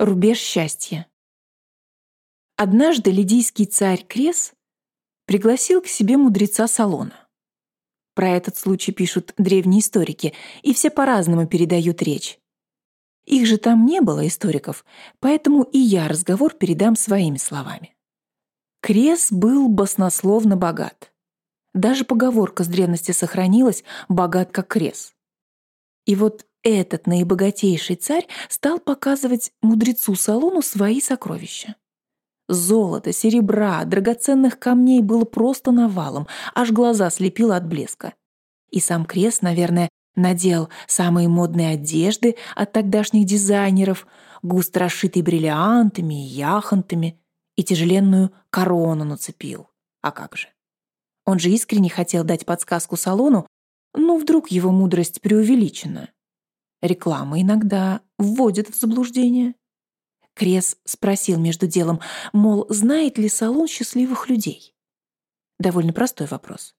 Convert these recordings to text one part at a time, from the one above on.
Рубеж счастья. Однажды лидийский царь Крес пригласил к себе мудреца Салона. Про этот случай пишут древние историки, и все по-разному передают речь. Их же там не было, историков, поэтому и я разговор передам своими словами. Крес был баснословно богат. Даже поговорка с древности сохранилась «богат как крес». И вот этот наибогатейший царь стал показывать мудрецу Салону свои сокровища. Золота, серебра, драгоценных камней было просто навалом, аж глаза слепило от блеска. И сам Крес, наверное, надел самые модные одежды от тогдашних дизайнеров, густо расшитые бриллиантами и яхонтами, и тяжеленную корону нацепил. А как же? Он же искренне хотел дать подсказку салону, ну, вдруг его мудрость преувеличена. Реклама иногда вводит в заблуждение. Крес спросил между делом, мол, знает ли салон счастливых людей? Довольно простой вопрос.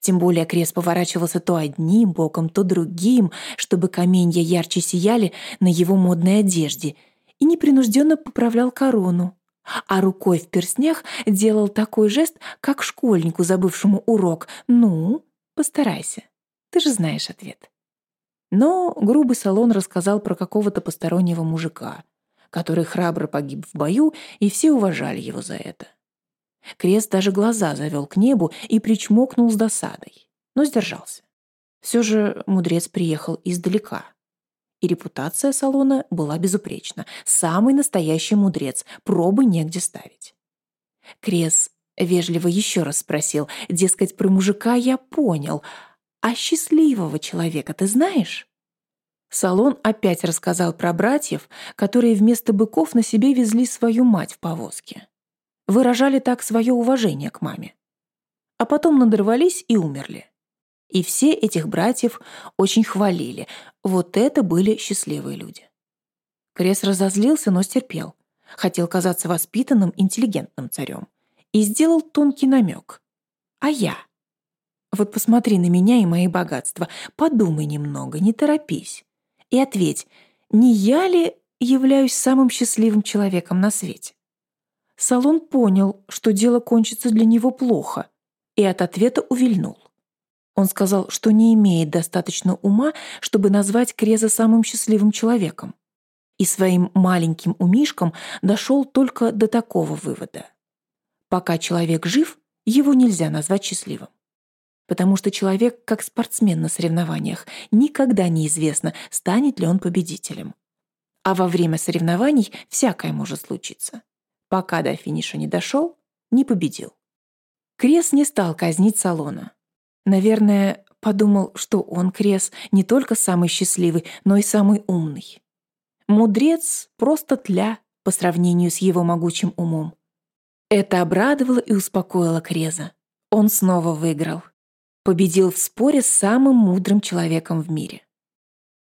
Тем более Крес поворачивался то одним боком, то другим, чтобы каменья ярче сияли на его модной одежде, и непринужденно поправлял корону. А рукой в перстнях делал такой жест, как школьнику, забывшему урок. «Ну, постарайся, ты же знаешь ответ». Но грубый салон рассказал про какого-то постороннего мужика, который храбро погиб в бою, и все уважали его за это. Крест даже глаза завел к небу и причмокнул с досадой, но сдержался. Все же мудрец приехал издалека. И репутация салона была безупречна. Самый настоящий мудрец, пробы негде ставить. Крес вежливо еще раз спросил, дескать, про мужика я понял, а счастливого человека ты знаешь? Салон опять рассказал про братьев, которые вместо быков на себе везли свою мать в повозке выражали так свое уважение к маме. А потом надорвались и умерли. И все этих братьев очень хвалили. Вот это были счастливые люди. Крес разозлился, но стерпел. Хотел казаться воспитанным, интеллигентным царем. И сделал тонкий намек. А я? Вот посмотри на меня и мои богатства. Подумай немного, не торопись. И ответь, не я ли являюсь самым счастливым человеком на свете? Салон понял, что дело кончится для него плохо, и от ответа увильнул. Он сказал, что не имеет достаточно ума, чтобы назвать Креза самым счастливым человеком. И своим маленьким умишком дошел только до такого вывода. Пока человек жив, его нельзя назвать счастливым. Потому что человек, как спортсмен на соревнованиях, никогда неизвестно, станет ли он победителем. А во время соревнований всякое может случиться пока до финиша не дошел, не победил. Крес не стал казнить Салона. Наверное, подумал, что он, Крес, не только самый счастливый, но и самый умный. Мудрец просто тля по сравнению с его могучим умом. Это обрадовало и успокоило Креза. Он снова выиграл. Победил в споре с самым мудрым человеком в мире.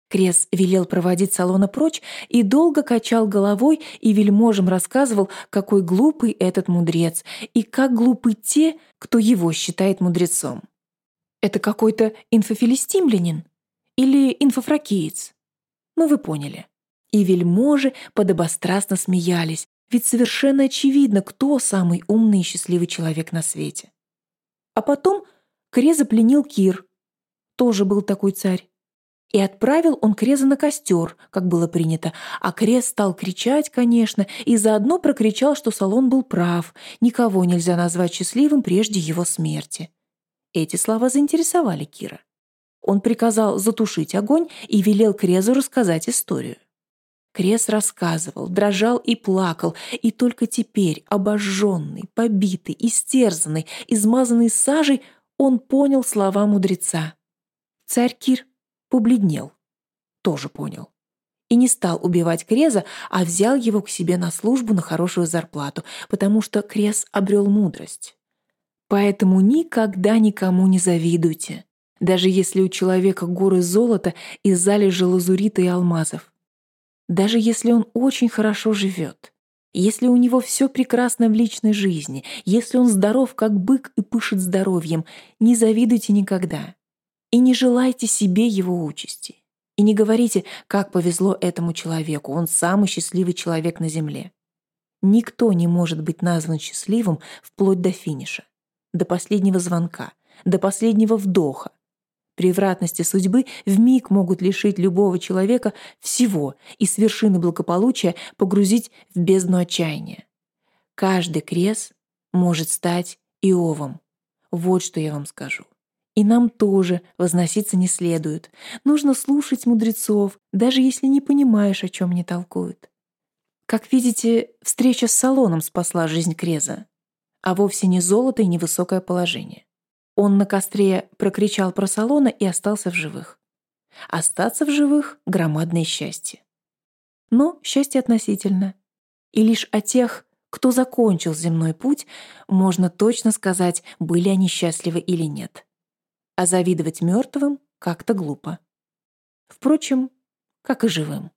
Крес велел проводить салона прочь и долго качал головой и вельможем рассказывал, какой глупый этот мудрец и как глупы те, кто его считает мудрецом. Это какой-то инфофилистимлянин или инфофракиец. Ну, вы поняли. И вельможи подобострастно смеялись, ведь совершенно очевидно, кто самый умный и счастливый человек на свете. А потом Креза пленил Кир. Тоже был такой царь. И отправил он Креза на костер, как было принято, а Крез стал кричать, конечно, и заодно прокричал, что Салон был прав, никого нельзя назвать счастливым прежде его смерти. Эти слова заинтересовали Кира. Он приказал затушить огонь и велел Крезу рассказать историю. Крес рассказывал, дрожал и плакал, и только теперь, обожженный, побитый, истерзанный, измазанный сажей, он понял слова мудреца. Царь Кир побледнел. Тоже понял. И не стал убивать Креза, а взял его к себе на службу на хорошую зарплату, потому что Крез обрел мудрость. Поэтому никогда никому не завидуйте, даже если у человека горы золота и залежи лазурита и алмазов. Даже если он очень хорошо живет, если у него все прекрасно в личной жизни, если он здоров, как бык и пышет здоровьем, не завидуйте никогда и не желайте себе его участи. И не говорите, как повезло этому человеку, он самый счастливый человек на Земле. Никто не может быть назван счастливым вплоть до финиша, до последнего звонка, до последнего вдоха. Превратности судьбы в миг могут лишить любого человека всего и с вершины благополучия погрузить в бездну отчаяния. Каждый крест может стать Иовом. Вот что я вам скажу. И нам тоже возноситься не следует. Нужно слушать мудрецов, даже если не понимаешь, о чем они толкуют. Как видите, встреча с салоном спасла жизнь Креза, а вовсе не золото и невысокое положение. Он на костре прокричал про салона и остался в живых. Остаться в живых — громадное счастье. Но счастье относительно. И лишь о тех, кто закончил земной путь, можно точно сказать, были они счастливы или нет а завидовать мертвым как-то глупо. Впрочем, как и живым.